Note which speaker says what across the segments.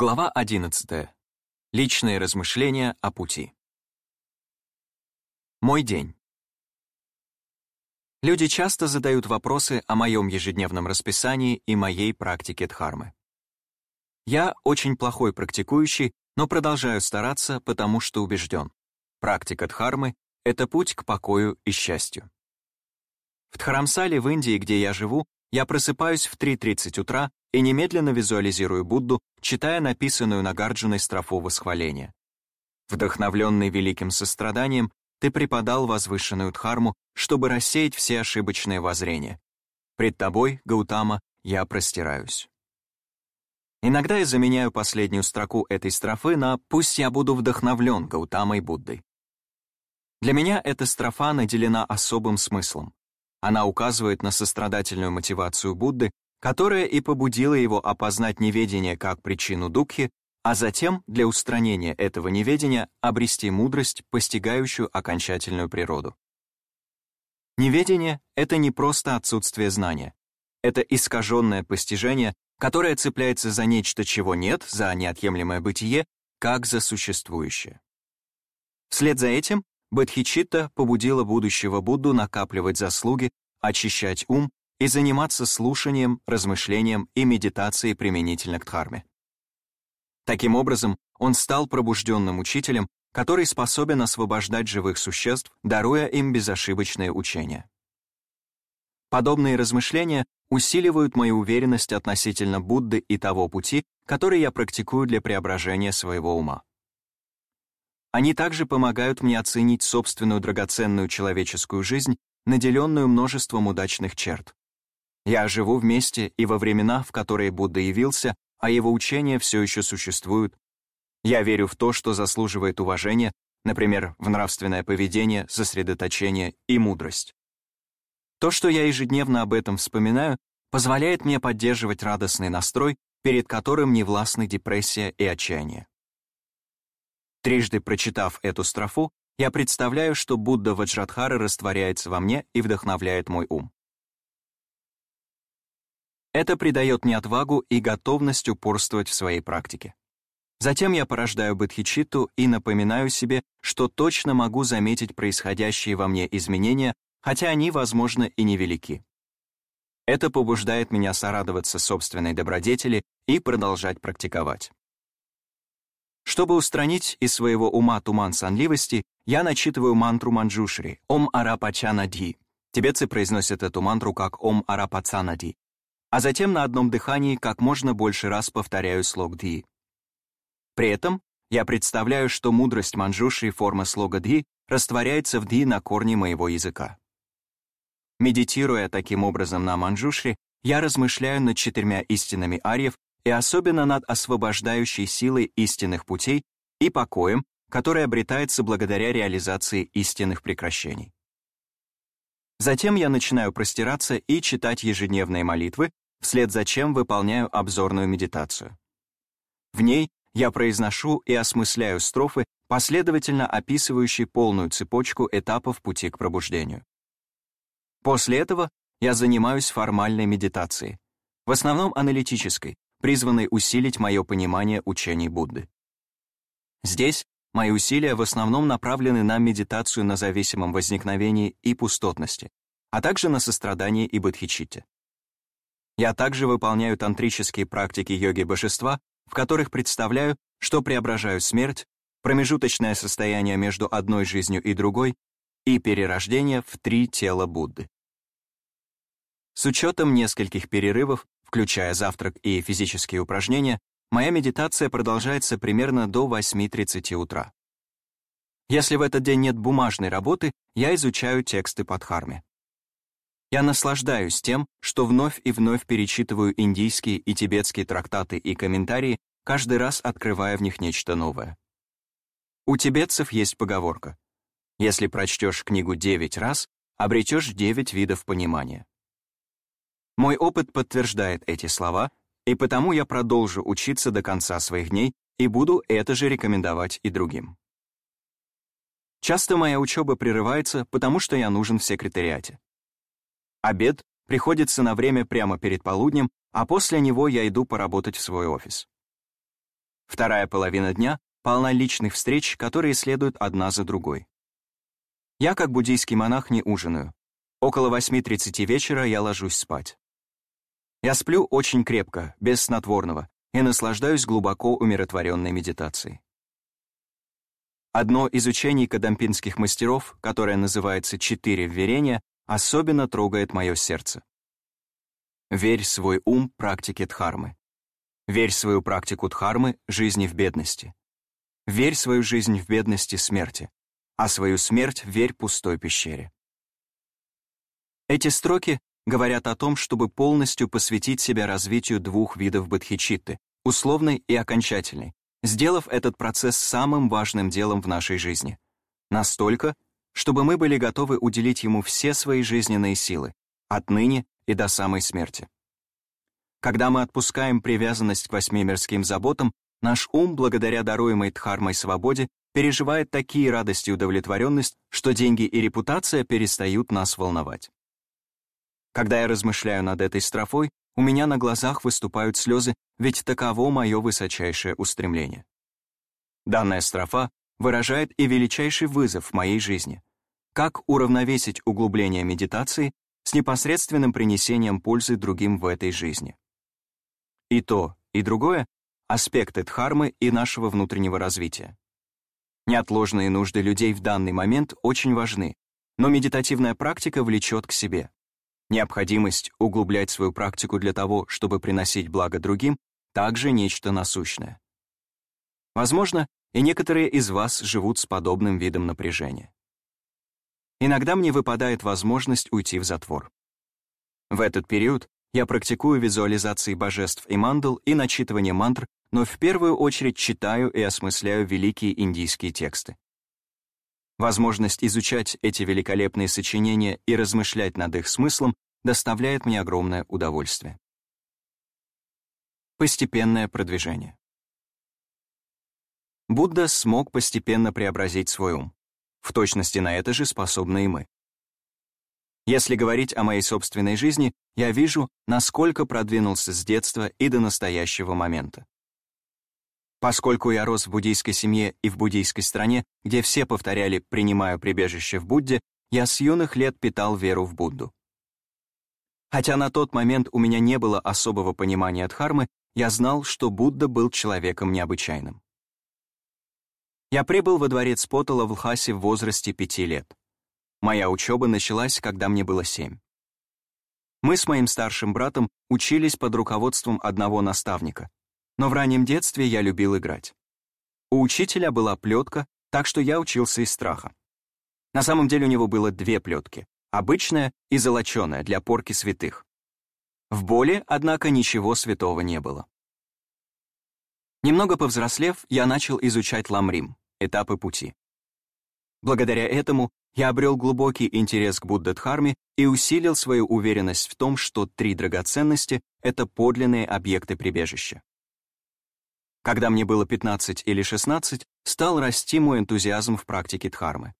Speaker 1: Глава 11. Личные размышления о пути. Мой день. Люди часто задают вопросы о моем ежедневном расписании и моей практике дхармы. Я очень плохой практикующий, но продолжаю стараться, потому что убежден. Практика дхармы — это путь к покою и счастью. В Дхарамсале в Индии, где я живу, я просыпаюсь в 3.30 утра и немедленно визуализирую Будду, читая написанную на Гарджуной строфу восхваления. Вдохновленный великим состраданием, ты преподал возвышенную дхарму, чтобы рассеять все ошибочные воззрения. Пред тобой, Гаутама, я простираюсь. Иногда я заменяю последнюю строку этой строфы на «Пусть я буду вдохновлен Гаутамой Буддой». Для меня эта строфа наделена особым смыслом. Она указывает на сострадательную мотивацию Будды, которая и побудила его опознать неведение как причину дукхи, а затем для устранения этого неведения обрести мудрость, постигающую окончательную природу. Неведение — это не просто отсутствие знания. Это искаженное постижение, которое цепляется за нечто, чего нет, за неотъемлемое бытие, как за существующее. Вслед за этим Бодхичитта побудила будущего Будду накапливать заслуги, очищать ум и заниматься слушанием, размышлением и медитацией применительно к дхарме. Таким образом, он стал пробужденным учителем, который способен освобождать живых существ, даруя им безошибочное учение. Подобные размышления усиливают мою уверенность относительно Будды и того пути, который я практикую для преображения своего ума. Они также помогают мне оценить собственную драгоценную человеческую жизнь, наделенную множеством удачных черт. Я живу вместе и во времена, в которые Будда явился, а его учения все еще существуют. Я верю в то, что заслуживает уважения, например, в нравственное поведение, сосредоточение и мудрость. То, что я ежедневно об этом вспоминаю, позволяет мне поддерживать радостный настрой, перед которым не властны депрессия и отчаяние. Трижды прочитав эту строфу, я представляю, что Будда Ваджрадхара растворяется во мне и вдохновляет мой ум. Это придает мне отвагу и готовность упорствовать в своей практике. Затем я порождаю бодхичитту и напоминаю себе, что точно могу заметить происходящие во мне изменения, хотя они, возможно, и невелики. Это побуждает меня сорадоваться собственной добродетели и продолжать практиковать. Чтобы устранить из своего ума туман сонливости, я начитываю мантру Манджушри «Ом Арапачанади». Тибетцы произносят эту мантру как «Ом Арапацанади», а затем на одном дыхании как можно больше раз повторяю слог «Ди». При этом я представляю, что мудрость Манджушри и форма слога «Ди» растворяется в «Ди» на корне моего языка. Медитируя таким образом на Манджушри, я размышляю над четырьмя истинами арьев и особенно над освобождающей силой истинных путей и покоем, который обретается благодаря реализации истинных прекращений. Затем я начинаю простираться и читать ежедневные молитвы, вслед за чем выполняю обзорную медитацию. В ней я произношу и осмысляю строфы, последовательно описывающие полную цепочку этапов пути к пробуждению. После этого я занимаюсь формальной медитацией, в основном аналитической, призванной усилить мое понимание учений Будды. Здесь мои усилия в основном направлены на медитацию на зависимом возникновении и пустотности, а также на сострадание и бодхичитте. Я также выполняю тантрические практики йоги божества, в которых представляю, что преображаю смерть, промежуточное состояние между одной жизнью и другой и перерождение в три тела Будды. С учетом нескольких перерывов Включая завтрак и физические упражнения, моя медитация продолжается примерно до 8.30 утра. Если в этот день нет бумажной работы, я изучаю тексты по Дхарме. Я наслаждаюсь тем, что вновь и вновь перечитываю индийские и тибетские трактаты и комментарии, каждый раз открывая в них нечто новое. У тибетцев есть поговорка «Если прочтешь книгу 9 раз, обретешь 9 видов понимания». Мой опыт подтверждает эти слова, и потому я продолжу учиться до конца своих дней и буду это же рекомендовать и другим. Часто моя учеба прерывается, потому что я нужен в секретариате. Обед приходится на время прямо перед полуднем, а после него я иду поработать в свой офис. Вторая половина дня полна личных встреч, которые следуют одна за другой. Я, как буддийский монах, не ужинаю. Около 8.30 вечера я ложусь спать. Я сплю очень крепко, без снотворного, и наслаждаюсь глубоко умиротворенной медитацией. Одно из учений кадампинских мастеров, которое называется «Четыре вверения», особенно трогает мое сердце. Верь свой ум практике Дхармы. Верь свою практику Дхармы жизни в бедности. Верь свою жизнь в бедности смерти, а свою смерть верь пустой пещере. Эти строки говорят о том, чтобы полностью посвятить себя развитию двух видов бодхичитты — условной и окончательной, сделав этот процесс самым важным делом в нашей жизни. Настолько, чтобы мы были готовы уделить ему все свои жизненные силы, отныне и до самой смерти. Когда мы отпускаем привязанность к восьми мирским заботам, наш ум, благодаря даруемой дхармой свободе, переживает такие радости и удовлетворенность, что деньги и репутация перестают нас волновать. Когда я размышляю над этой строфой, у меня на глазах выступают слезы, ведь таково мое высочайшее устремление. Данная строфа выражает и величайший вызов в моей жизни. Как уравновесить углубление медитации с непосредственным принесением пользы другим в этой жизни. И то, и другое — аспекты дхармы и нашего внутреннего развития. Неотложные нужды людей в данный момент очень важны, но медитативная практика влечет к себе. Необходимость углублять свою практику для того, чтобы приносить благо другим, также нечто насущное. Возможно, и некоторые из вас живут с подобным видом напряжения. Иногда мне выпадает возможность уйти в затвор. В этот период я практикую визуализации божеств и мандал и начитывание мантр, но в первую очередь читаю и осмысляю великие индийские тексты. Возможность изучать эти великолепные сочинения и размышлять над их смыслом доставляет мне огромное удовольствие. Постепенное продвижение. Будда смог постепенно преобразить свой ум. В точности на это же способны и мы. Если говорить о моей собственной жизни, я вижу, насколько продвинулся с детства и до настоящего момента. Поскольку я рос в буддийской семье и в буддийской стране, где все повторяли «принимаю прибежище в Будде», я с юных лет питал веру в Будду. Хотя на тот момент у меня не было особого понимания Дхармы, я знал, что Будда был человеком необычайным. Я прибыл во дворец Потала в Лхасе в возрасте пяти лет. Моя учеба началась, когда мне было семь. Мы с моим старшим братом учились под руководством одного наставника, но в раннем детстве я любил играть. У учителя была плетка, так что я учился из страха. На самом деле у него было две плетки, обычная и золоченая для порки святых. В боли, однако, ничего святого не было. Немного повзрослев, я начал изучать ламрим, этапы пути. Благодаря этому я обрел глубокий интерес к Буддхарме и усилил свою уверенность в том, что три драгоценности — это подлинные объекты прибежища. Когда мне было 15 или 16, стал расти мой энтузиазм в практике дхармы.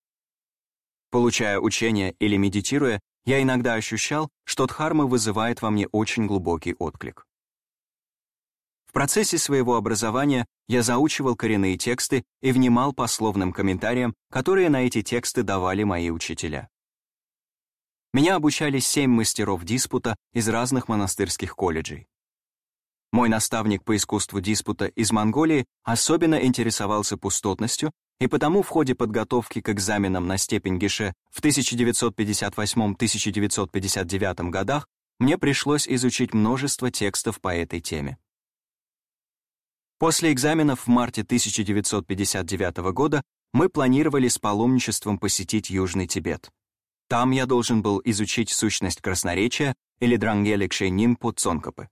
Speaker 1: Получая учение или медитируя, я иногда ощущал, что дхарма вызывает во мне очень глубокий отклик. В процессе своего образования я заучивал коренные тексты и внимал по словным комментариям, которые на эти тексты давали мои учителя. Меня обучали семь мастеров диспута из разных монастырских колледжей. Мой наставник по искусству диспута из Монголии особенно интересовался пустотностью, и потому в ходе подготовки к экзаменам на степень Гише в 1958-1959 годах мне пришлось изучить множество текстов по этой теме. После экзаменов в марте 1959 года мы планировали с паломничеством посетить Южный Тибет. Там я должен был изучить сущность красноречия или дрангеликшей нимпу Цонкопы.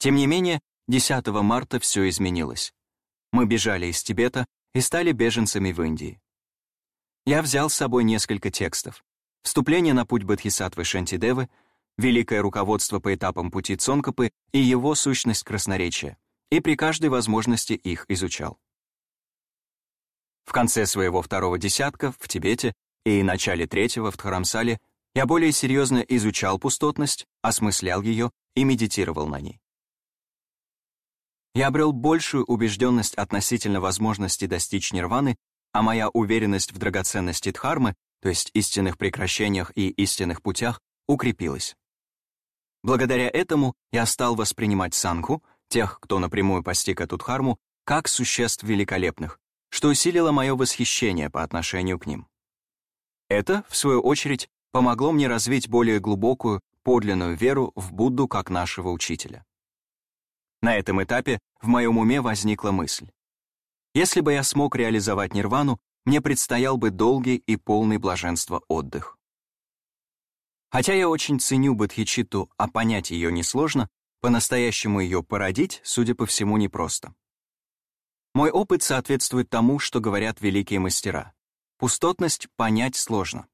Speaker 1: Тем не менее, 10 марта все изменилось. Мы бежали из Тибета и стали беженцами в Индии. Я взял с собой несколько текстов. Вступление на путь Бодхисаттвы Шантидевы, Великое руководство по этапам пути Цонкопы и его сущность красноречия, и при каждой возможности их изучал. В конце своего второго десятка в Тибете и начале третьего в Дхарамсале я более серьезно изучал пустотность, осмыслял ее и медитировал на ней. Я обрел большую убежденность относительно возможности достичь нирваны, а моя уверенность в драгоценности Дхармы, то есть истинных прекращениях и истинных путях, укрепилась. Благодаря этому я стал воспринимать сангху, тех, кто напрямую постиг эту Дхарму, как существ великолепных, что усилило мое восхищение по отношению к ним. Это, в свою очередь, помогло мне развить более глубокую, подлинную веру в Будду как нашего учителя. На этом этапе в моем уме возникла мысль. Если бы я смог реализовать нирвану, мне предстоял бы долгий и полный блаженства отдых. Хотя я очень ценю бодхичитту, а понять ее несложно, по-настоящему ее породить, судя по всему, непросто. Мой опыт соответствует тому, что говорят великие мастера. Пустотность понять сложно.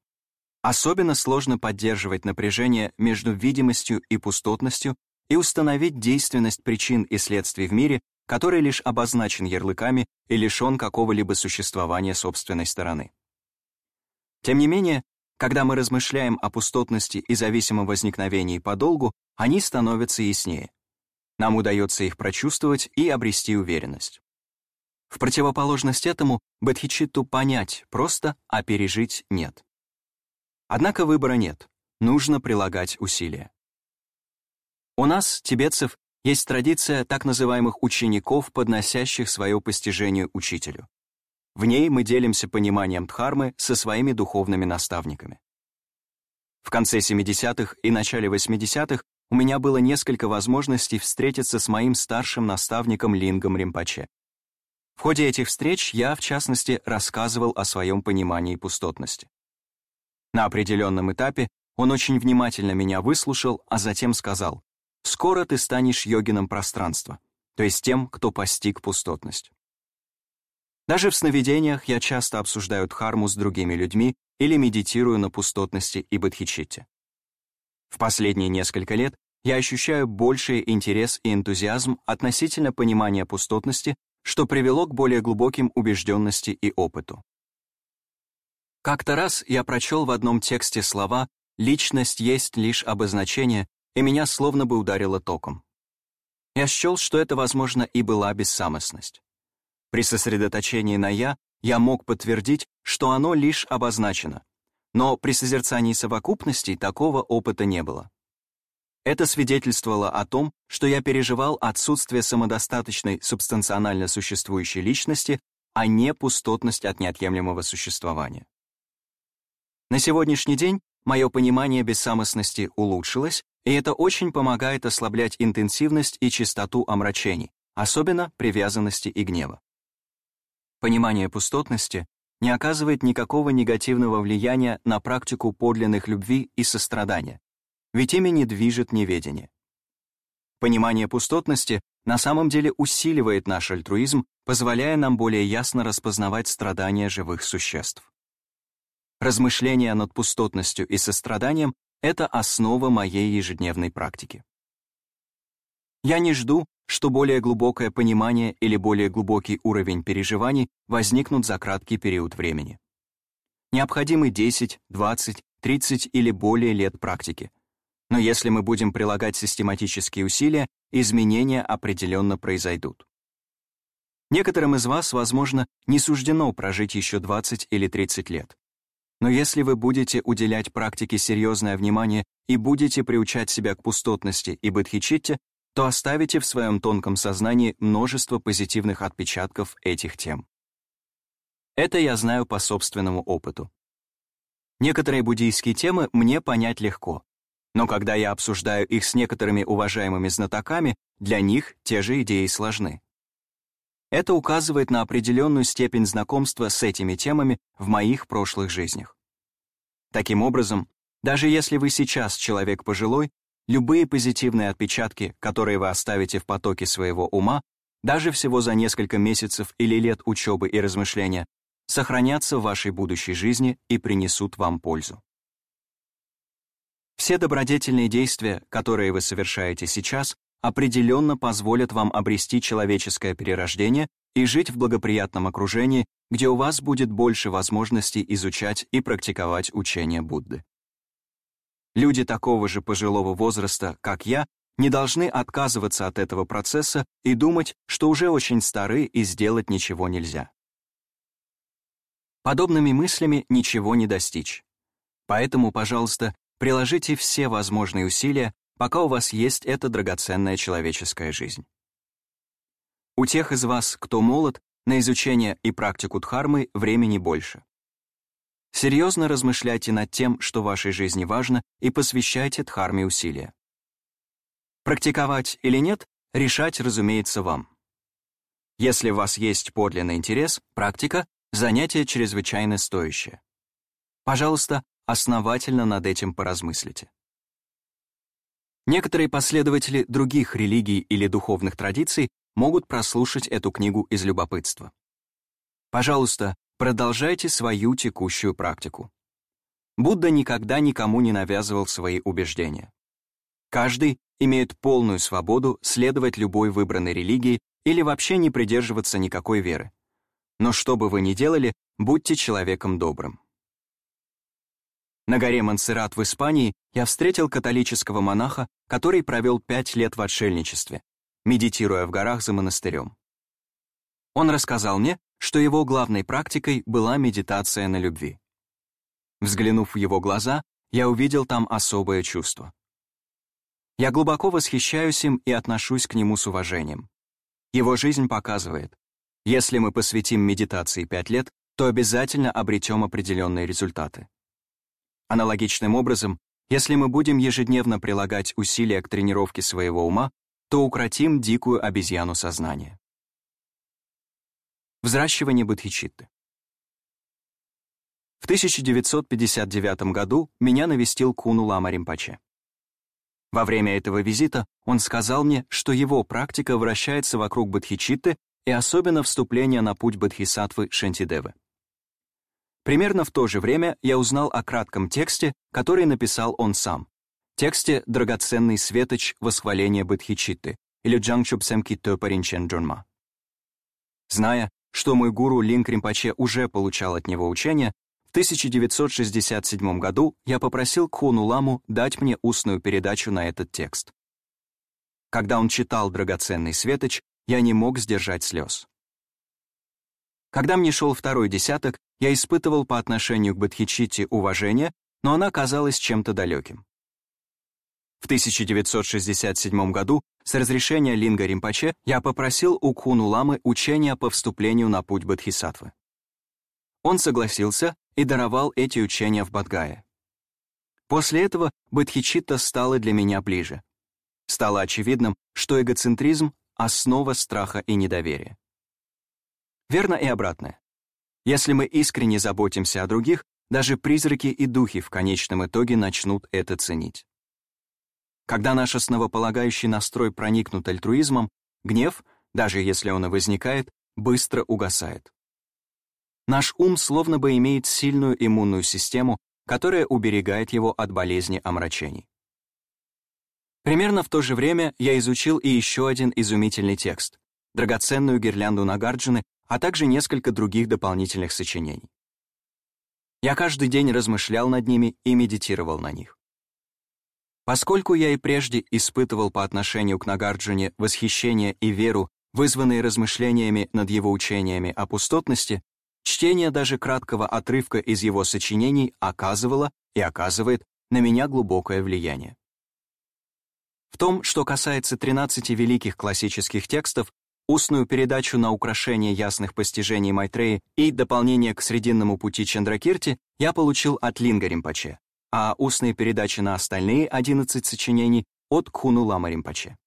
Speaker 1: Особенно сложно поддерживать напряжение между видимостью и пустотностью и установить действенность причин и следствий в мире, который лишь обозначен ярлыками и лишен какого-либо существования собственной стороны. Тем не менее, когда мы размышляем о пустотности и зависимом возникновении подолгу, они становятся яснее. Нам удается их прочувствовать и обрести уверенность. В противоположность этому бодхичитту понять просто, а пережить нет. Однако выбора нет, нужно прилагать усилия. У нас, тибетцев, есть традиция так называемых учеников, подносящих свое постижение учителю. В ней мы делимся пониманием Дхармы со своими духовными наставниками. В конце 70-х и начале 80-х у меня было несколько возможностей встретиться с моим старшим наставником Лингом Римпаче. В ходе этих встреч я, в частности, рассказывал о своем понимании пустотности. На определенном этапе он очень внимательно меня выслушал, а затем сказал, скоро ты станешь йогином пространства, то есть тем, кто постиг пустотность. Даже в сновидениях я часто обсуждаю дхарму с другими людьми или медитирую на пустотности и бодхичитте. В последние несколько лет я ощущаю больший интерес и энтузиазм относительно понимания пустотности, что привело к более глубоким убежденности и опыту. Как-то раз я прочел в одном тексте слова «личность есть лишь обозначение», и меня словно бы ударило током. Я счел, что это, возможно, и была бессамостность. При сосредоточении на «я» я мог подтвердить, что оно лишь обозначено, но при созерцании совокупностей такого опыта не было. Это свидетельствовало о том, что я переживал отсутствие самодостаточной субстанционально существующей личности, а не пустотность от неотъемлемого существования. На сегодняшний день мое понимание бессамостности улучшилось, и это очень помогает ослаблять интенсивность и частоту омрачений, особенно привязанности и гнева. Понимание пустотности не оказывает никакого негативного влияния на практику подлинных любви и сострадания, ведь ими не движет неведение. Понимание пустотности на самом деле усиливает наш альтруизм, позволяя нам более ясно распознавать страдания живых существ. Размышления над пустотностью и состраданием это основа моей ежедневной практики. Я не жду, что более глубокое понимание или более глубокий уровень переживаний возникнут за краткий период времени. Необходимы 10, 20, 30 или более лет практики. Но если мы будем прилагать систематические усилия, изменения определенно произойдут. Некоторым из вас, возможно, не суждено прожить еще 20 или 30 лет. Но если вы будете уделять практике серьезное внимание и будете приучать себя к пустотности и бодхичитте, то оставите в своем тонком сознании множество позитивных отпечатков этих тем. Это я знаю по собственному опыту. Некоторые буддийские темы мне понять легко, но когда я обсуждаю их с некоторыми уважаемыми знатоками, для них те же идеи сложны. Это указывает на определенную степень знакомства с этими темами в моих прошлых жизнях. Таким образом, даже если вы сейчас человек пожилой, любые позитивные отпечатки, которые вы оставите в потоке своего ума, даже всего за несколько месяцев или лет учебы и размышления, сохранятся в вашей будущей жизни и принесут вам пользу. Все добродетельные действия, которые вы совершаете сейчас, определенно позволят вам обрести человеческое перерождение и жить в благоприятном окружении, где у вас будет больше возможностей изучать и практиковать учение Будды. Люди такого же пожилого возраста, как я, не должны отказываться от этого процесса и думать, что уже очень стары и сделать ничего нельзя. Подобными мыслями ничего не достичь. Поэтому, пожалуйста, приложите все возможные усилия, пока у вас есть эта драгоценная человеческая жизнь. У тех из вас, кто молод, на изучение и практику дхармы времени больше. Серьезно размышляйте над тем, что вашей жизни важно, и посвящайте дхарме усилия. Практиковать или нет, решать, разумеется, вам. Если у вас есть подлинный интерес, практика — занятие чрезвычайно стоящее. Пожалуйста, основательно над этим поразмыслите. Некоторые последователи других религий или духовных традиций могут прослушать эту книгу из любопытства. Пожалуйста, продолжайте свою текущую практику. Будда никогда никому не навязывал свои убеждения. Каждый имеет полную свободу следовать любой выбранной религии или вообще не придерживаться никакой веры. Но что бы вы ни делали, будьте человеком добрым. На горе Монсеррат в Испании я встретил католического монаха, который провел пять лет в отшельничестве, медитируя в горах за монастырем. Он рассказал мне, что его главной практикой была медитация на любви. Взглянув в его глаза, я увидел там особое чувство. Я глубоко восхищаюсь им и отношусь к нему с уважением. Его жизнь показывает, если мы посвятим медитации пять лет, то обязательно обретем определенные результаты. Аналогичным образом, если мы будем ежедневно прилагать усилия к тренировке своего ума, то укротим дикую обезьяну сознания. Взращивание бодхичитты. В 1959 году меня навестил Куну Лама Римпаче. Во время этого визита он сказал мне, что его практика вращается вокруг бодхичитты и особенно вступления на путь бодхисаттвы Шантидевы. Примерно в то же время я узнал о кратком тексте, который написал он сам, тексте «Драгоценный светоч. Восхваление Бодхичитты» или «Джангчуб Сэмки Төпаринчен Джунма». Зная, что мой гуру Линк Римпаче уже получал от него учение, в 1967 году я попросил Кхуну Ламу дать мне устную передачу на этот текст. Когда он читал «Драгоценный светоч», я не мог сдержать слез. Когда мне шел второй десяток, я испытывал по отношению к Бодхичитте уважение, но она казалась чем-то далеким. В 1967 году с разрешения Линга Римпаче я попросил у Кхуну Ламы учения по вступлению на путь Бодхисаттвы. Он согласился и даровал эти учения в Бадгае. После этого Бодхичитта стала для меня ближе. Стало очевидным, что эгоцентризм — основа страха и недоверия. Верно и обратное. Если мы искренне заботимся о других, даже призраки и духи в конечном итоге начнут это ценить. Когда наш основополагающий настрой проникнут альтруизмом, гнев, даже если он и возникает, быстро угасает. Наш ум словно бы имеет сильную иммунную систему, которая уберегает его от болезни омрачений. Примерно в то же время я изучил и еще один изумительный текст — драгоценную гирлянду Нагарджины, а также несколько других дополнительных сочинений. Я каждый день размышлял над ними и медитировал на них. Поскольку я и прежде испытывал по отношению к Нагарджуне восхищение и веру, вызванные размышлениями над его учениями о пустотности, чтение даже краткого отрывка из его сочинений оказывало и оказывает на меня глубокое влияние. В том, что касается 13 великих классических текстов, устную передачу на украшение ясных постижений Майтреи и дополнение к срединному пути Чандракирти я получил от Линга Римпаче, а устные передачи на остальные 11 сочинений от Кхуну Лама Римпаче.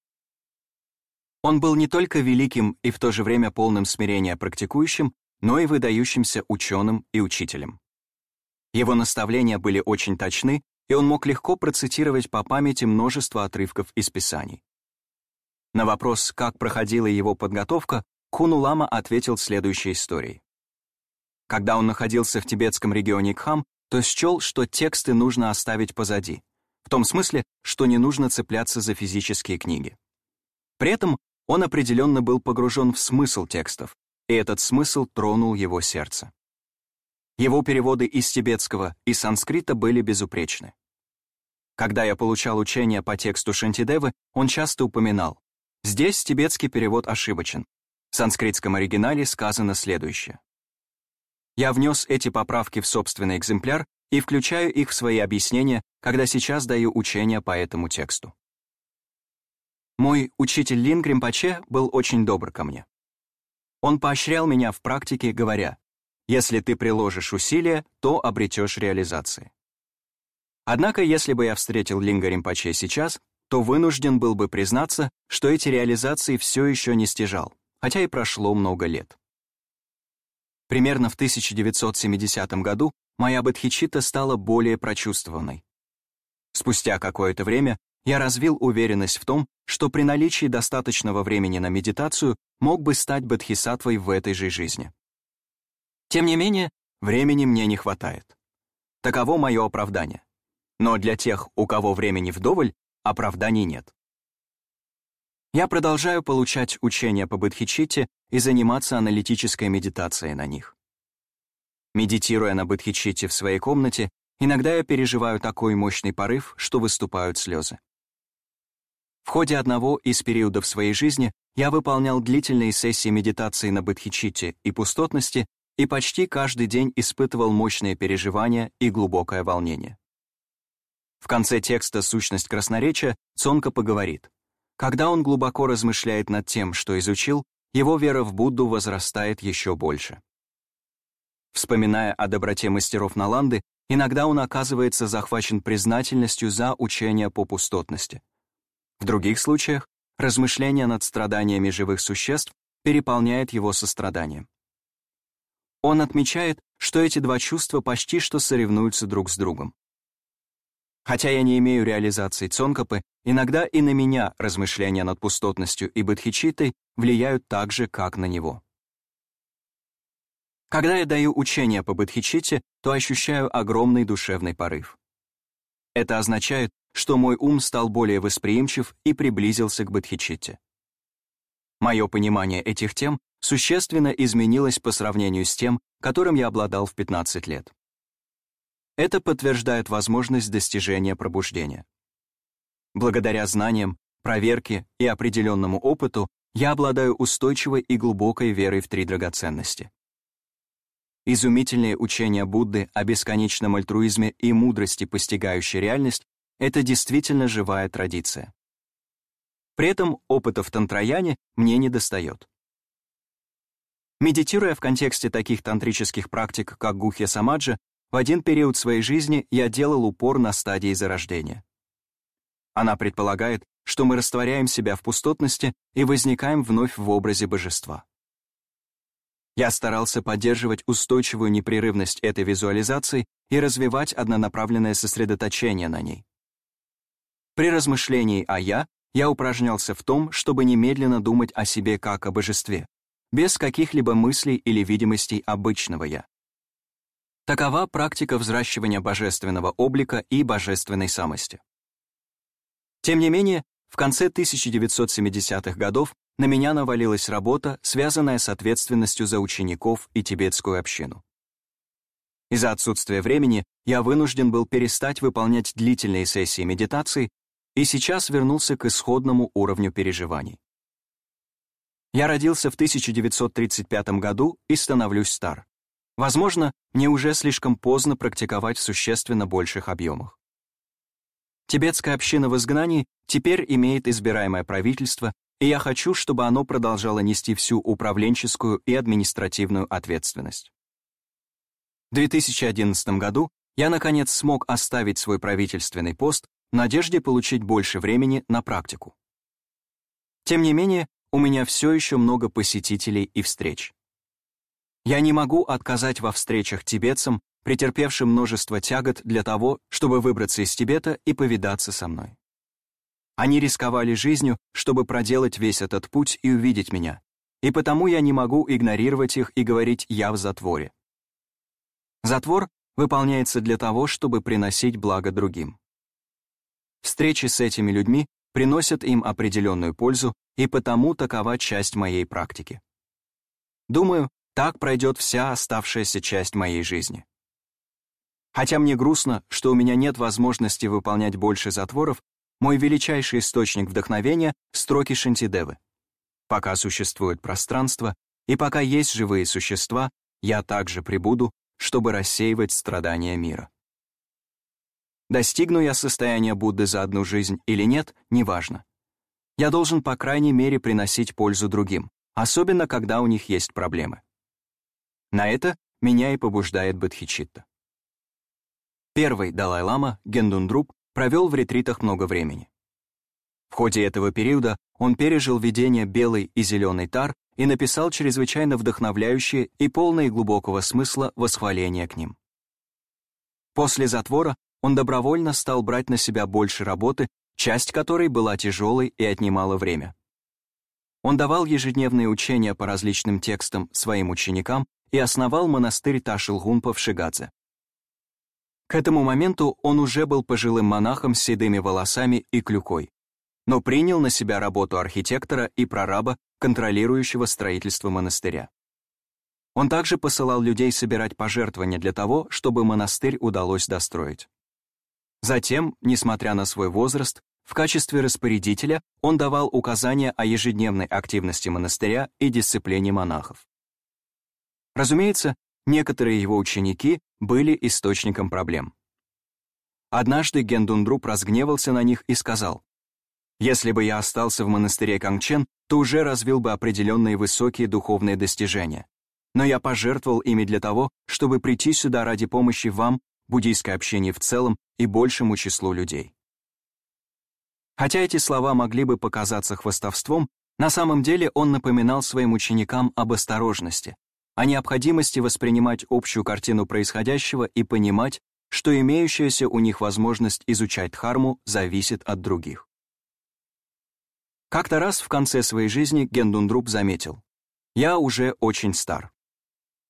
Speaker 1: Он был не только великим и в то же время полным смирения практикующим, но и выдающимся ученым и учителем. Его наставления были очень точны, и он мог легко процитировать по памяти множество отрывков из Писаний. На вопрос, как проходила его подготовка, Куну Лама ответил следующей историей. Когда он находился в тибетском регионе Кхам, то счел, что тексты нужно оставить позади, в том смысле, что не нужно цепляться за физические книги. При этом он определенно был погружен в смысл текстов, и этот смысл тронул его сердце. Его переводы из тибетского и санскрита были безупречны. Когда я получал учение по тексту Шантидевы, он часто упоминал «Здесь тибетский перевод ошибочен. В санскритском оригинале сказано следующее. Я внес эти поправки в собственный экземпляр и включаю их в свои объяснения, когда сейчас даю учение по этому тексту. Мой учитель Лин Гримпаче был очень добр ко мне. Он поощрял меня в практике, говоря, «Если ты приложишь усилия, то обретешь реализации». Однако, если бы я встретил Линга Римпаче сейчас, то вынужден был бы признаться, что эти реализации все еще не стяжал, хотя и прошло много лет. Примерно в 1970 году моя бодхичитта стала более прочувствованной. Спустя какое-то время я развил уверенность в том, что при наличии достаточного времени на медитацию мог бы стать бодхисаттвой в этой же жизни. Тем не менее, времени мне не хватает. Таково мое оправдание. Но для тех, у кого времени вдоволь, оправданий нет. Я продолжаю получать учения по бодхичитте и заниматься аналитической медитацией на них. Медитируя на бодхичитте в своей комнате, иногда я переживаю такой мощный порыв, что выступают слезы. В ходе одного из периодов своей жизни я выполнял длительные сессии медитации на бодхичитте и пустотности и почти каждый день испытывал мощные переживания и глубокое волнение. В конце текста «Сущность красноречия» Цонка поговорит. Когда он глубоко размышляет над тем, что изучил, его вера в Будду возрастает еще больше. Вспоминая о доброте мастеров Наланды, иногда он оказывается захвачен признательностью за учение по пустотности. В других случаях размышления над страданиями живых существ переполняет его состраданием. Он отмечает, что эти два чувства почти что соревнуются друг с другом. Хотя я не имею реализации цонкапы, иногда и на меня размышления над пустотностью и бодхичитой влияют так же, как на него. Когда я даю учение по бодхичите, то ощущаю огромный душевный порыв. Это означает, что мой ум стал более восприимчив и приблизился к бодхичите. Мое понимание этих тем существенно изменилось по сравнению с тем, которым я обладал в 15 лет. Это подтверждает возможность достижения пробуждения. Благодаря знаниям, проверке и определенному опыту я обладаю устойчивой и глубокой верой в три драгоценности. Изумительные учения Будды о бесконечном альтруизме и мудрости, постигающей реальность, это действительно живая традиция. При этом опыта в тантраяне мне не достает. Медитируя в контексте таких тантрических практик, как гухья самаджа, в один период своей жизни я делал упор на стадии зарождения. Она предполагает, что мы растворяем себя в пустотности и возникаем вновь в образе божества. Я старался поддерживать устойчивую непрерывность этой визуализации и развивать однонаправленное сосредоточение на ней. При размышлении о «я» я упражнялся в том, чтобы немедленно думать о себе как о божестве, без каких-либо мыслей или видимостей обычного «я». Такова практика взращивания божественного облика и божественной самости. Тем не менее, в конце 1970-х годов на меня навалилась работа, связанная с ответственностью за учеников и тибетскую общину. Из-за отсутствия времени я вынужден был перестать выполнять длительные сессии медитации и сейчас вернулся к исходному уровню переживаний. Я родился в 1935 году и становлюсь стар. Возможно, мне уже слишком поздно практиковать в существенно больших объемах. Тибетская община в изгнании теперь имеет избираемое правительство, и я хочу, чтобы оно продолжало нести всю управленческую и административную ответственность. В 2011 году я, наконец, смог оставить свой правительственный пост в надежде получить больше времени на практику. Тем не менее, у меня все еще много посетителей и встреч. Я не могу отказать во встречах тибетцам, претерпевшим множество тягот для того, чтобы выбраться из Тибета и повидаться со мной. Они рисковали жизнью, чтобы проделать весь этот путь и увидеть меня, и потому я не могу игнорировать их и говорить «я в затворе». Затвор выполняется для того, чтобы приносить благо другим. Встречи с этими людьми приносят им определенную пользу, и потому такова часть моей практики. Думаю, так пройдет вся оставшаяся часть моей жизни. Хотя мне грустно, что у меня нет возможности выполнять больше затворов, мой величайший источник вдохновения — строки Шантидевы. Пока существует пространство и пока есть живые существа, я также прибуду, чтобы рассеивать страдания мира. Достигну я состояния Будды за одну жизнь или нет, неважно. Я должен, по крайней мере, приносить пользу другим, особенно когда у них есть проблемы. На это меня и побуждает Бодхичитта. Первый Далай-лама, Гендундруп, провел в ретритах много времени. В ходе этого периода он пережил видение белой и зеленой тар и написал чрезвычайно вдохновляющие и полные глубокого смысла восхваления к ним. После затвора он добровольно стал брать на себя больше работы, часть которой была тяжелой и отнимала время. Он давал ежедневные учения по различным текстам своим ученикам и основал монастырь Ташилгунпа в Шигадзе. К этому моменту он уже был пожилым монахом с седыми волосами и клюкой, но принял на себя работу архитектора и прораба, контролирующего строительство монастыря. Он также посылал людей собирать пожертвования для того, чтобы монастырь удалось достроить. Затем, несмотря на свой возраст, в качестве распорядителя он давал указания о ежедневной активности монастыря и дисциплине монахов. Разумеется, некоторые его ученики были источником проблем. Однажды Гендундруп разгневался на них и сказал, «Если бы я остался в монастыре Кангчен, то уже развил бы определенные высокие духовные достижения. Но я пожертвовал ими для того, чтобы прийти сюда ради помощи вам, буддийской общине в целом и большему числу людей». Хотя эти слова могли бы показаться хвастовством, на самом деле он напоминал своим ученикам об осторожности, о необходимости воспринимать общую картину происходящего и понимать, что имеющаяся у них возможность изучать дхарму зависит от других. Как-то раз в конце своей жизни Гендундруп заметил, «Я уже очень стар».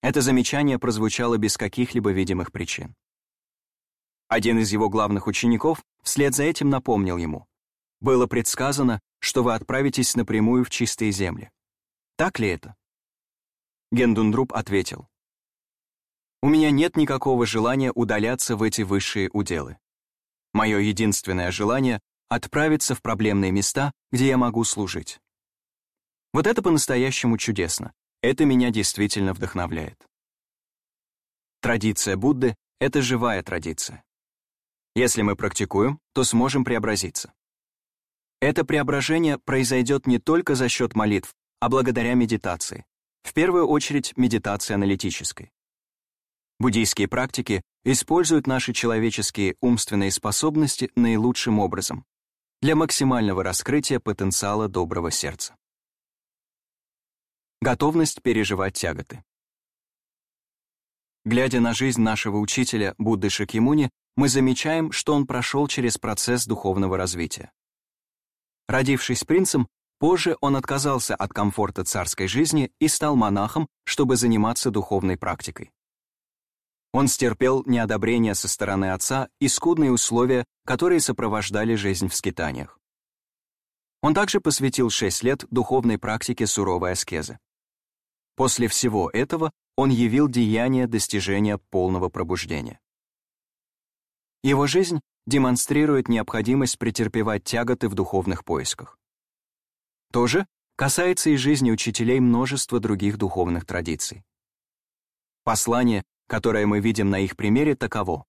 Speaker 1: Это замечание прозвучало без каких-либо видимых причин. Один из его главных учеников вслед за этим напомнил ему, «Было предсказано, что вы отправитесь напрямую в чистые земли. Так ли это?» Гендундруп ответил. «У меня нет никакого желания удаляться в эти высшие уделы. Мое единственное желание — отправиться в проблемные места, где я могу служить. Вот это по-настоящему чудесно. Это меня действительно вдохновляет. Традиция Будды — это живая традиция. Если мы практикуем, то сможем преобразиться. Это преображение произойдет не только за счет молитв, а благодаря медитации, в первую очередь медитации аналитической. Буддийские практики используют наши человеческие умственные способности наилучшим образом для максимального раскрытия потенциала доброго сердца. Готовность переживать тяготы. Глядя на жизнь нашего учителя Будды Шакьямуни, мы замечаем, что он прошел через процесс духовного развития. Родившись принцем, Позже он отказался от комфорта царской жизни и стал монахом, чтобы заниматься духовной практикой. Он стерпел неодобрение со стороны отца и скудные условия, которые сопровождали жизнь в скитаниях. Он также посвятил шесть лет духовной практике суровой аскезы. После всего этого он явил деяние достижения полного пробуждения. Его жизнь демонстрирует необходимость претерпевать тяготы в духовных поисках. То же касается и жизни учителей множества других духовных традиций. Послание, которое мы видим на их примере, таково.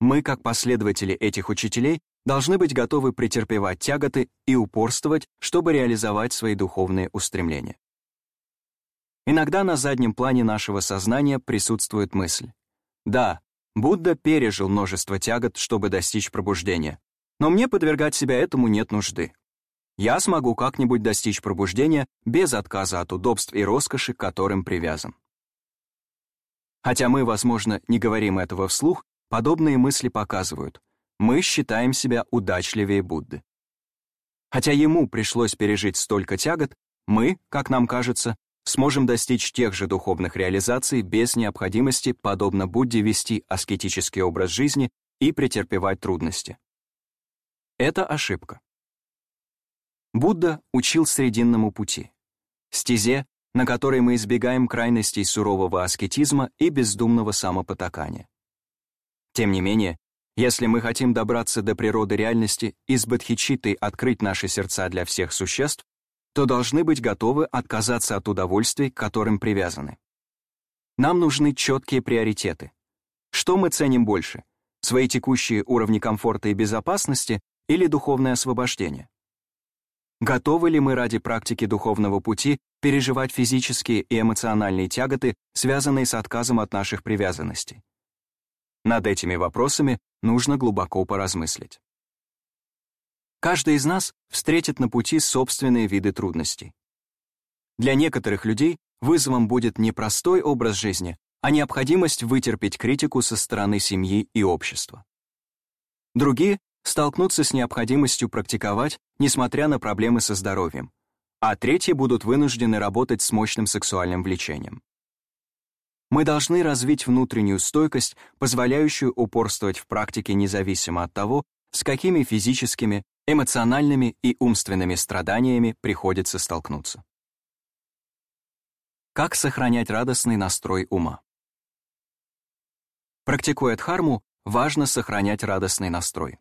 Speaker 1: Мы, как последователи этих учителей, должны быть готовы претерпевать тяготы и упорствовать, чтобы реализовать свои духовные устремления. Иногда на заднем плане нашего сознания присутствует мысль. Да, Будда пережил множество тягот, чтобы достичь пробуждения, но мне подвергать себя этому нет нужды я смогу как-нибудь достичь пробуждения без отказа от удобств и роскоши, к которым привязан. Хотя мы, возможно, не говорим этого вслух, подобные мысли показывают, мы считаем себя удачливее Будды. Хотя ему пришлось пережить столько тягот, мы, как нам кажется, сможем достичь тех же духовных реализаций без необходимости, подобно Будде, вести аскетический образ жизни и претерпевать трудности. Это ошибка. Будда учил срединному пути, стезе, на которой мы избегаем крайностей сурового аскетизма и бездумного самопотакания. Тем не менее, если мы хотим добраться до природы реальности и с бодхичиттой открыть наши сердца для всех существ, то должны быть готовы отказаться от удовольствий, к которым привязаны. Нам нужны четкие приоритеты. Что мы ценим больше? Свои текущие уровни комфорта и безопасности или духовное освобождение? Готовы ли мы ради практики духовного пути переживать физические и эмоциональные тяготы, связанные с отказом от наших привязанностей? Над этими вопросами нужно глубоко поразмыслить. Каждый из нас встретит на пути собственные виды трудностей. Для некоторых людей вызовом будет не простой образ жизни, а необходимость вытерпеть критику со стороны семьи и общества. Другие столкнутся с необходимостью практиковать, несмотря на проблемы со здоровьем, а третьи будут вынуждены работать с мощным сексуальным влечением. Мы должны развить внутреннюю стойкость, позволяющую упорствовать в практике независимо от того, с какими физическими, эмоциональными и умственными страданиями приходится столкнуться. Как сохранять радостный настрой ума? Практикуя дхарму, важно сохранять радостный настрой.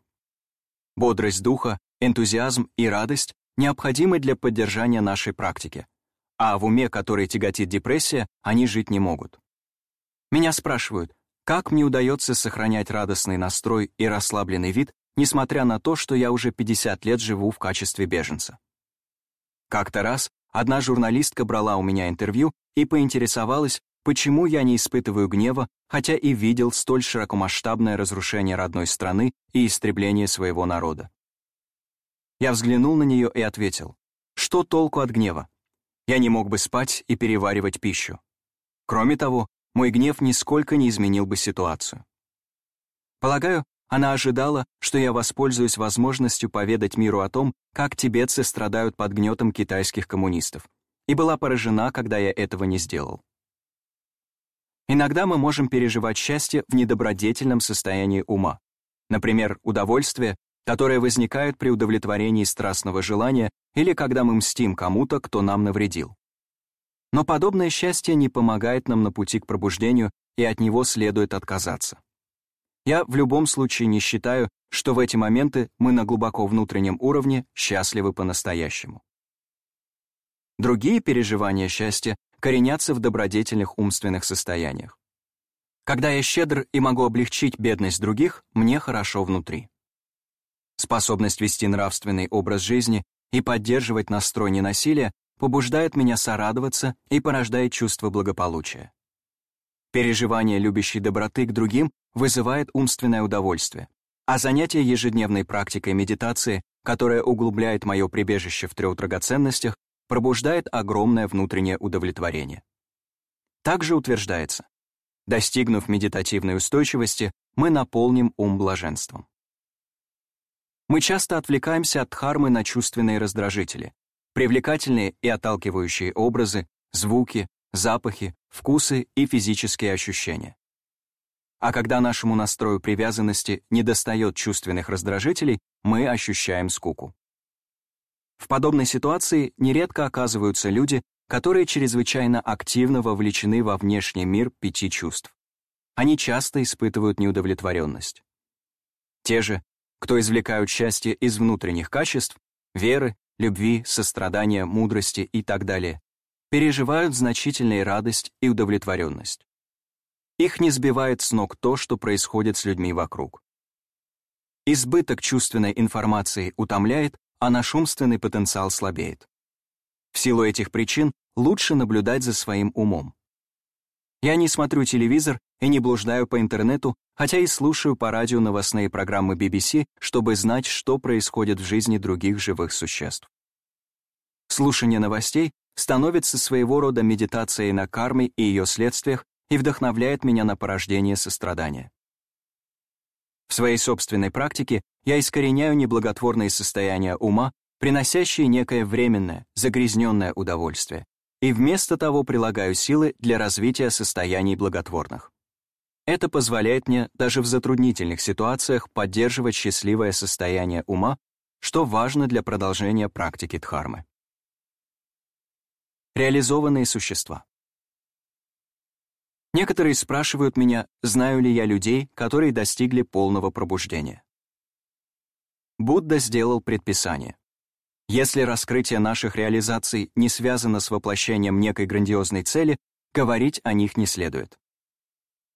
Speaker 1: Бодрость духа, энтузиазм и радость необходимы для поддержания нашей практики, а в уме, который тяготит депрессия, они жить не могут. Меня спрашивают, как мне удается сохранять радостный настрой и расслабленный вид, несмотря на то, что я уже 50 лет живу в качестве беженца. Как-то раз одна журналистка брала у меня интервью и поинтересовалась, почему я не испытываю гнева, хотя и видел столь широкомасштабное разрушение родной страны и истребление своего народа. Я взглянул на нее и ответил, что толку от гнева? Я не мог бы спать и переваривать пищу. Кроме того, мой гнев нисколько не изменил бы ситуацию. Полагаю, она ожидала, что я воспользуюсь возможностью поведать миру о том, как тибетцы страдают под гнетом китайских коммунистов, и была поражена, когда я этого не сделал. Иногда мы можем переживать счастье в недобродетельном состоянии ума. Например, удовольствие, которое возникает при удовлетворении страстного желания или когда мы мстим кому-то, кто нам навредил. Но подобное счастье не помогает нам на пути к пробуждению, и от него следует отказаться. Я в любом случае не считаю, что в эти моменты мы на глубоко внутреннем уровне счастливы по-настоящему. Другие переживания счастья коренятся в добродетельных умственных состояниях. Когда я щедр и могу облегчить бедность других, мне хорошо внутри. Способность вести нравственный образ жизни и поддерживать настрой ненасилия побуждает меня сорадоваться и порождает чувство благополучия. Переживание любящей доброты к другим вызывает умственное удовольствие, а занятие ежедневной практикой медитации, которая углубляет мое прибежище в трех драгоценностях, пробуждает огромное внутреннее удовлетворение. Также утверждается, достигнув медитативной устойчивости, мы наполним ум блаженством. Мы часто отвлекаемся от дхармы на чувственные раздражители, привлекательные и отталкивающие образы, звуки, запахи, вкусы и физические ощущения. А когда нашему настрою привязанности недостает чувственных раздражителей, мы ощущаем скуку. В подобной ситуации нередко оказываются люди, которые чрезвычайно активно вовлечены во внешний мир пяти чувств. Они часто испытывают неудовлетворенность. Те же, кто извлекают счастье из внутренних качеств, веры, любви, сострадания, мудрости и так далее, переживают значительную радость и удовлетворенность. Их не сбивает с ног то, что происходит с людьми вокруг. Избыток чувственной информации утомляет, а наш умственный потенциал слабеет. В силу этих причин лучше наблюдать за своим умом. Я не смотрю телевизор и не блуждаю по интернету, хотя и слушаю по радио новостные программы BBC, чтобы знать, что происходит в жизни других живых существ. Слушание новостей становится своего рода медитацией на карме и ее следствиях и вдохновляет меня на порождение сострадания. В своей собственной практике я искореняю неблаготворные состояния ума, приносящие некое временное, загрязненное удовольствие, и вместо того прилагаю силы для развития состояний благотворных. Это позволяет мне даже в затруднительных ситуациях поддерживать счастливое состояние ума, что важно для продолжения практики дхармы. Реализованные существа. Некоторые спрашивают меня, знаю ли я людей, которые достигли полного пробуждения. Будда сделал предписание. Если раскрытие наших реализаций не связано с воплощением некой грандиозной цели, говорить о них не следует.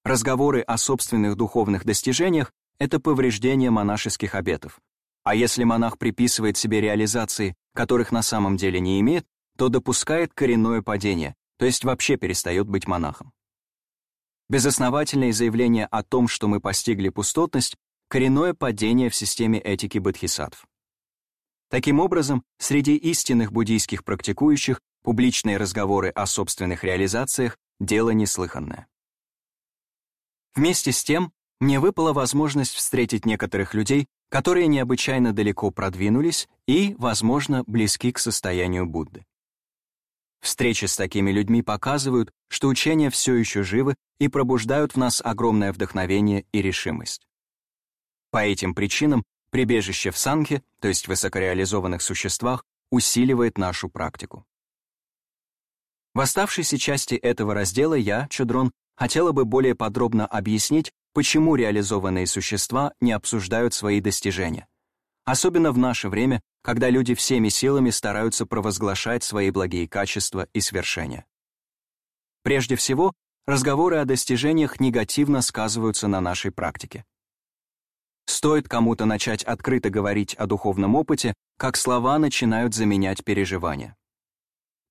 Speaker 1: Разговоры о собственных духовных достижениях — это повреждение монашеских обетов. А если монах приписывает себе реализации, которых на самом деле не имеет, то допускает коренное падение, то есть вообще перестает быть монахом. Безосновательное заявление о том, что мы постигли пустотность, коренное падение в системе этики бодхисаттв. Таким образом, среди истинных буддийских практикующих публичные разговоры о собственных реализациях — дело неслыханное. Вместе с тем, мне выпала возможность встретить некоторых людей, которые необычайно далеко продвинулись и, возможно, близки к состоянию Будды. Встречи с такими людьми показывают, что учения все еще живы и пробуждают в нас огромное вдохновение и решимость. По этим причинам прибежище в санхе, то есть высокореализованных существах, усиливает нашу практику. В оставшейся части этого раздела я, Чудрон, хотела бы более подробно объяснить, почему реализованные существа не обсуждают свои достижения. Особенно в наше время, когда люди всеми силами стараются провозглашать свои благие качества и свершения. Прежде всего, разговоры о достижениях негативно сказываются на нашей практике. Стоит кому-то начать открыто говорить о духовном опыте, как слова начинают заменять переживания.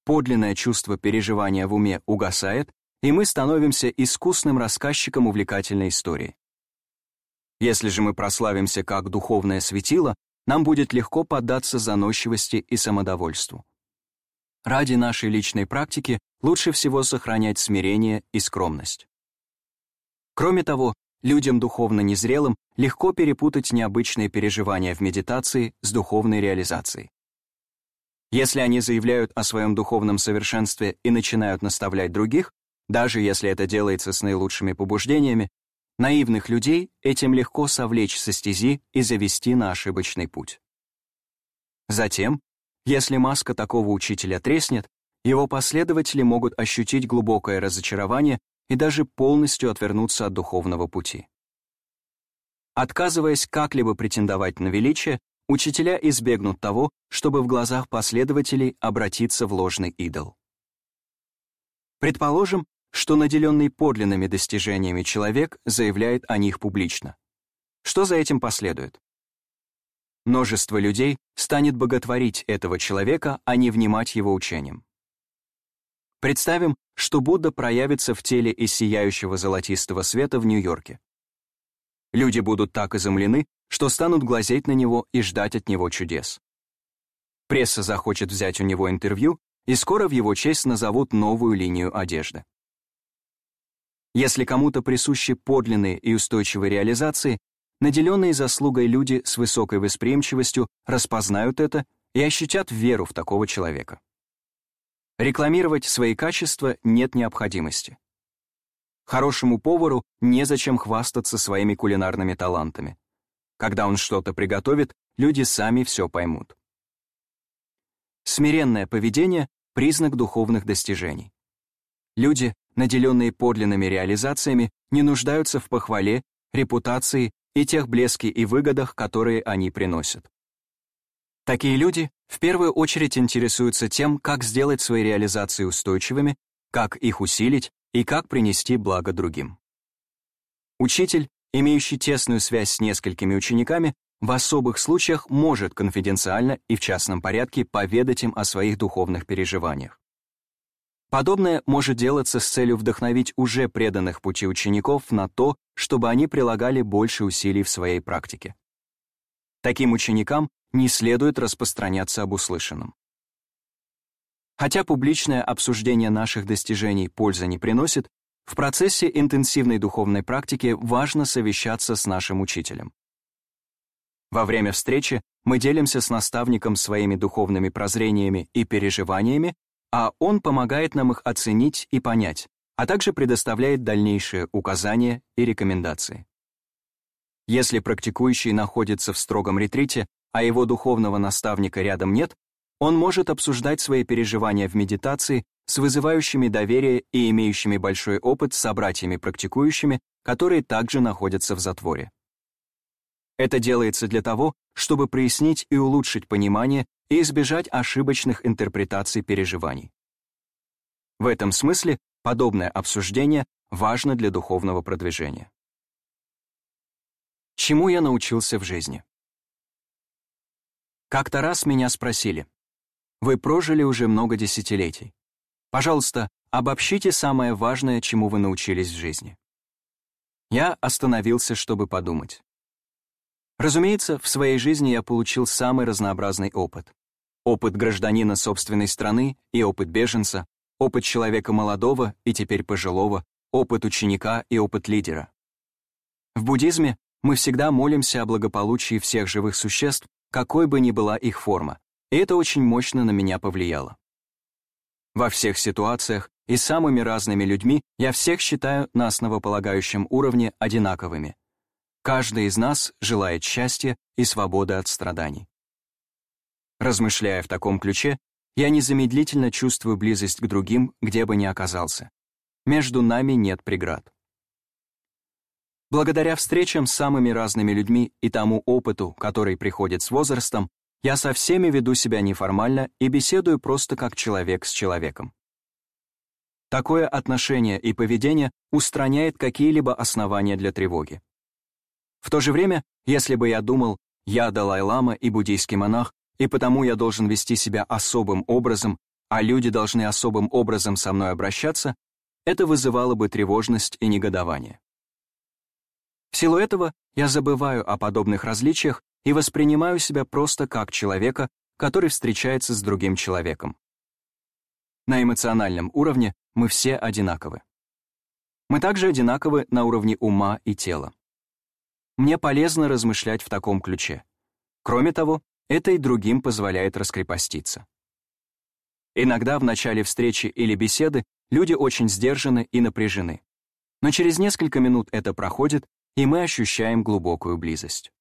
Speaker 1: Подлинное чувство переживания в уме угасает, и мы становимся искусным рассказчиком увлекательной истории. Если же мы прославимся как духовное светило, нам будет легко поддаться заносчивости и самодовольству. Ради нашей личной практики лучше всего сохранять смирение и скромность. Кроме того, людям духовно незрелым легко перепутать необычные переживания в медитации с духовной реализацией. Если они заявляют о своем духовном совершенстве и начинают наставлять других, даже если это делается с наилучшими побуждениями, наивных людей этим легко совлечь со стези и завести на ошибочный путь. Затем, если маска такого учителя треснет, его последователи могут ощутить глубокое разочарование и даже полностью отвернуться от духовного пути. Отказываясь как-либо претендовать на величие, учителя избегнут того, чтобы в глазах последователей обратиться в ложный идол. Предположим, что наделенный подлинными достижениями человек заявляет о них публично. Что за этим последует? Множество людей станет боготворить этого человека, а не внимать его учениям. Представим, что Будда проявится в теле из сияющего золотистого света в Нью-Йорке. Люди будут так изумлены, что станут глазеть на него и ждать от него чудес. Пресса захочет взять у него интервью, и скоро в его честь назовут новую линию одежды. Если кому-то присущи подлинные и устойчивые реализации, наделенные заслугой люди с высокой восприимчивостью распознают это и ощутят веру в такого человека. Рекламировать свои качества нет необходимости. Хорошему повару незачем хвастаться своими кулинарными талантами. Когда он что-то приготовит, люди сами все поймут. Смиренное поведение — признак духовных достижений. Люди, наделенные подлинными реализациями, не нуждаются в похвале, репутации и тех блеске и выгодах, которые они приносят. Такие люди в первую очередь интересуются тем, как сделать свои реализации устойчивыми, как их усилить и как принести благо другим. Учитель, имеющий тесную связь с несколькими учениками, в особых случаях может конфиденциально и в частном порядке поведать им о своих духовных переживаниях. Подобное может делаться с целью вдохновить уже преданных пути учеников на то, чтобы они прилагали больше усилий в своей практике. Таким ученикам не следует распространяться об услышанном. Хотя публичное обсуждение наших достижений пользы не приносит, в процессе интенсивной духовной практики важно совещаться с нашим учителем. Во время встречи мы делимся с наставником своими духовными прозрениями и переживаниями а он помогает нам их оценить и понять, а также предоставляет дальнейшие указания и рекомендации. Если практикующий находится в строгом ретрите, а его духовного наставника рядом нет, он может обсуждать свои переживания в медитации с вызывающими доверие и имеющими большой опыт собратьями-практикующими, которые также находятся в затворе. Это делается для того, чтобы прояснить и улучшить понимание и избежать ошибочных интерпретаций переживаний. В этом смысле подобное обсуждение важно для духовного продвижения. Чему я научился в жизни? Как-то раз меня спросили, «Вы прожили уже много десятилетий. Пожалуйста, обобщите самое важное, чему вы научились в жизни». Я остановился, чтобы подумать. Разумеется, в своей жизни я получил самый разнообразный опыт. Опыт гражданина собственной страны и опыт беженца, опыт человека молодого и теперь пожилого, опыт ученика и опыт лидера. В буддизме мы всегда молимся о благополучии всех живых существ, какой бы ни была их форма, и это очень мощно на меня повлияло. Во всех ситуациях и самыми разными людьми я всех считаю на основополагающем уровне одинаковыми, Каждый из нас желает счастья и свободы от страданий. Размышляя в таком ключе, я незамедлительно чувствую близость к другим, где бы ни оказался. Между нами нет преград. Благодаря встречам с самыми разными людьми и тому опыту, который приходит с возрастом, я со всеми веду себя неформально и беседую просто как человек с человеком. Такое отношение и поведение устраняет какие-либо основания для тревоги. В то же время, если бы я думал, я Далай-лама и буддийский монах, и потому я должен вести себя особым образом, а люди должны особым образом со мной обращаться, это вызывало бы тревожность и негодование. В силу этого я забываю о подобных различиях и воспринимаю себя просто как человека, который встречается с другим человеком. На эмоциональном уровне мы все одинаковы. Мы также одинаковы на уровне ума и тела. Мне полезно размышлять в таком ключе. Кроме того, это и другим позволяет раскрепоститься. Иногда в начале встречи или беседы люди очень сдержаны и напряжены. Но через несколько минут это проходит, и мы ощущаем глубокую близость.